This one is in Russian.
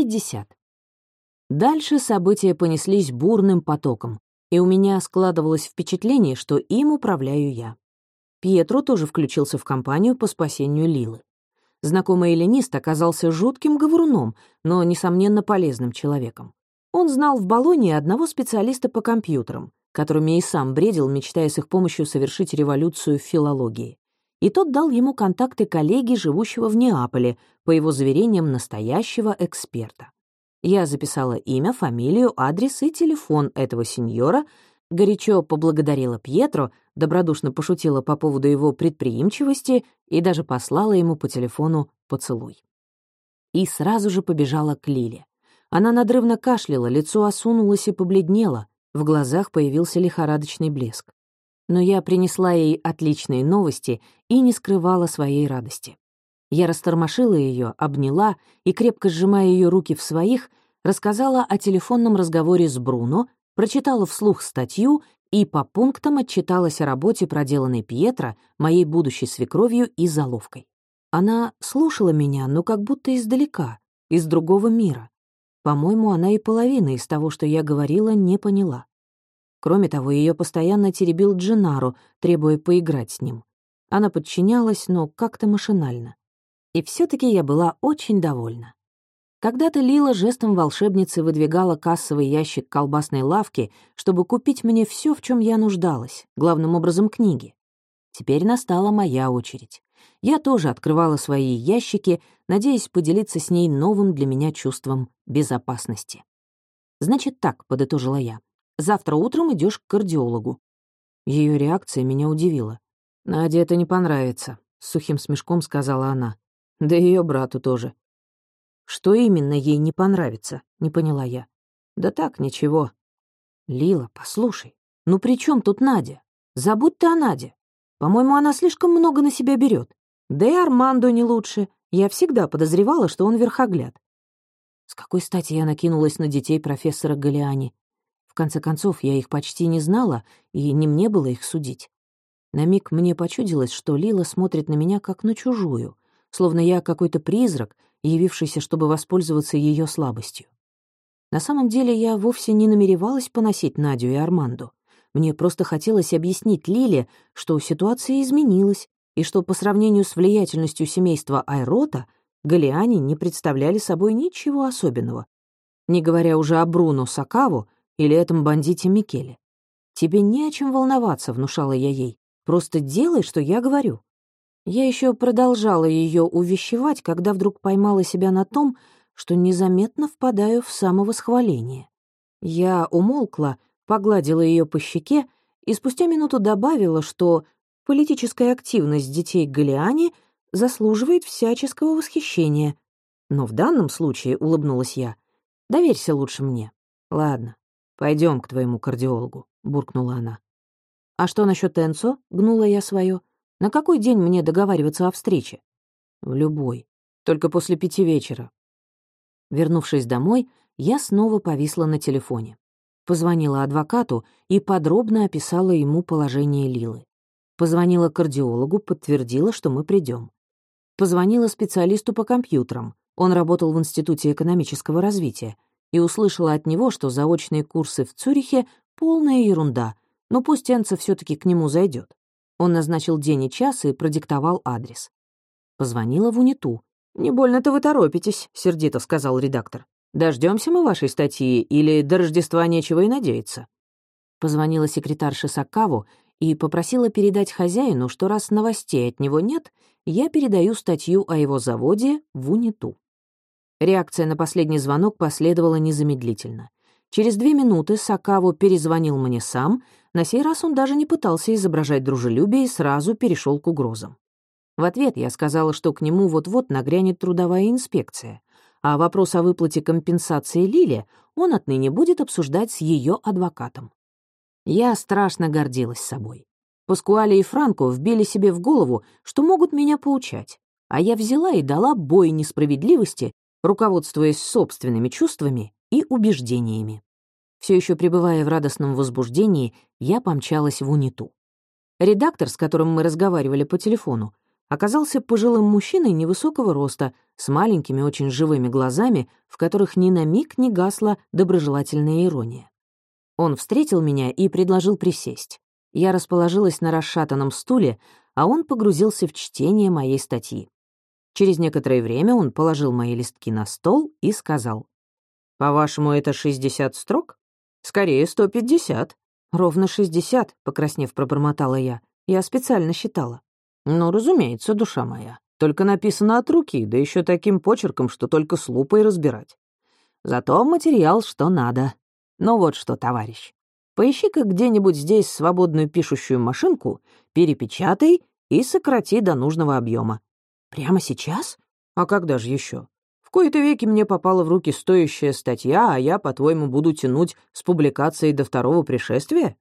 50. Дальше события понеслись бурным потоком, и у меня складывалось впечатление, что им управляю я. Пьетро тоже включился в кампанию по спасению Лилы. Знакомый эллинист оказался жутким говоруном, но, несомненно, полезным человеком. Он знал в Болонии одного специалиста по компьютерам, которыми и сам бредил, мечтая с их помощью совершить революцию в филологии. И тот дал ему контакты коллеги, живущего в Неаполе, по его заверениям, настоящего эксперта. Я записала имя, фамилию, адрес и телефон этого сеньора, горячо поблагодарила Пьетро, добродушно пошутила по поводу его предприимчивости и даже послала ему по телефону поцелуй. И сразу же побежала к Лиле. Она надрывно кашляла, лицо осунулось и побледнело, в глазах появился лихорадочный блеск. Но я принесла ей отличные новости и не скрывала своей радости. Я растормошила ее, обняла и, крепко сжимая ее руки в своих, рассказала о телефонном разговоре с Бруно, прочитала вслух статью и по пунктам отчиталась о работе, проделанной Пьетро, моей будущей свекровью и заловкой. Она слушала меня, но как будто издалека, из другого мира. По-моему, она и половины из того, что я говорила, не поняла. Кроме того, ее постоянно теребил Джинару, требуя поиграть с ним. Она подчинялась, но как-то машинально. И все таки я была очень довольна. Когда-то Лила жестом волшебницы выдвигала кассовый ящик колбасной лавки, чтобы купить мне все, в чем я нуждалась, главным образом книги. Теперь настала моя очередь. Я тоже открывала свои ящики, надеясь поделиться с ней новым для меня чувством безопасности. «Значит так», — подытожила я, — «завтра утром идешь к кардиологу». Ее реакция меня удивила. «Наде это не понравится», — с сухим смешком сказала она. Да и ее брату тоже. Что именно ей не понравится, не поняла я. Да так, ничего. Лила, послушай, ну при чем тут Надя? Забудь ты о Наде. По-моему, она слишком много на себя берет. Да и Армандо не лучше. Я всегда подозревала, что он верхогляд. С какой стати я накинулась на детей профессора Галиани? Конце концов, я их почти не знала, и не мне было их судить. На миг мне почудилось, что Лила смотрит на меня как на чужую, словно я какой-то призрак, явившийся, чтобы воспользоваться ее слабостью. На самом деле я вовсе не намеревалась поносить Надю и Арманду. Мне просто хотелось объяснить Лиле, что ситуация изменилась, и что по сравнению с влиятельностью семейства Айрота Галиани не представляли собой ничего особенного, не говоря уже о Бруно Сакаву или этом бандите Микеле. «Тебе не о чем волноваться», — внушала я ей. «Просто делай, что я говорю». Я еще продолжала ее увещевать, когда вдруг поймала себя на том, что незаметно впадаю в самовосхваление. Я умолкла, погладила ее по щеке и спустя минуту добавила, что политическая активность детей Галиани заслуживает всяческого восхищения. Но в данном случае, — улыбнулась я, — доверься лучше мне. Ладно, пойдем к твоему кардиологу, — буркнула она. А что насчет Энцо? — гнула я свое. На какой день мне договариваться о встрече? В любой. Только после пяти вечера. Вернувшись домой, я снова повисла на телефоне. Позвонила адвокату и подробно описала ему положение Лилы. Позвонила кардиологу, подтвердила, что мы придем. Позвонила специалисту по компьютерам. Он работал в Институте экономического развития и услышала от него, что заочные курсы в Цюрихе — полная ерунда, но пусть Энца все таки к нему зайдет. Он назначил день и час и продиктовал адрес. Позвонила в Униту. «Не больно-то вы торопитесь», — сердито сказал редактор. Дождемся мы вашей статьи или до Рождества нечего и надеяться?» Позвонила секретарша Сакаву и попросила передать хозяину, что раз новостей от него нет, я передаю статью о его заводе в Униту. Реакция на последний звонок последовала незамедлительно. Через две минуты Сакаву перезвонил мне сам, на сей раз он даже не пытался изображать дружелюбие и сразу перешел к угрозам. В ответ я сказала, что к нему вот-вот нагрянет трудовая инспекция, а вопрос о выплате компенсации Лиле он отныне будет обсуждать с ее адвокатом. Я страшно гордилась собой. Паскуали и Франко вбили себе в голову, что могут меня поучать, а я взяла и дала бой несправедливости, руководствуясь собственными чувствами и убеждениями. Все еще пребывая в радостном возбуждении, я помчалась в Униту. Редактор, с которым мы разговаривали по телефону, оказался пожилым мужчиной невысокого роста, с маленькими очень живыми глазами, в которых ни на миг не гасла доброжелательная ирония. Он встретил меня и предложил присесть. Я расположилась на расшатанном стуле, а он погрузился в чтение моей статьи. Через некоторое время он положил мои листки на стол и сказал. «По-вашему, это 60 строк? Скорее, 150». «Ровно 60», — покраснев, пробормотала я. «Я специально считала». «Ну, разумеется, душа моя. Только написано от руки, да еще таким почерком, что только с лупой разбирать. Зато материал что надо. Ну вот что, товарищ. Поищи-ка где-нибудь здесь свободную пишущую машинку, перепечатай и сократи до нужного объема. Прямо сейчас? А когда же еще? В кои-то веки мне попала в руки стоящая статья, а я, по-твоему, буду тянуть с публикацией до второго пришествия?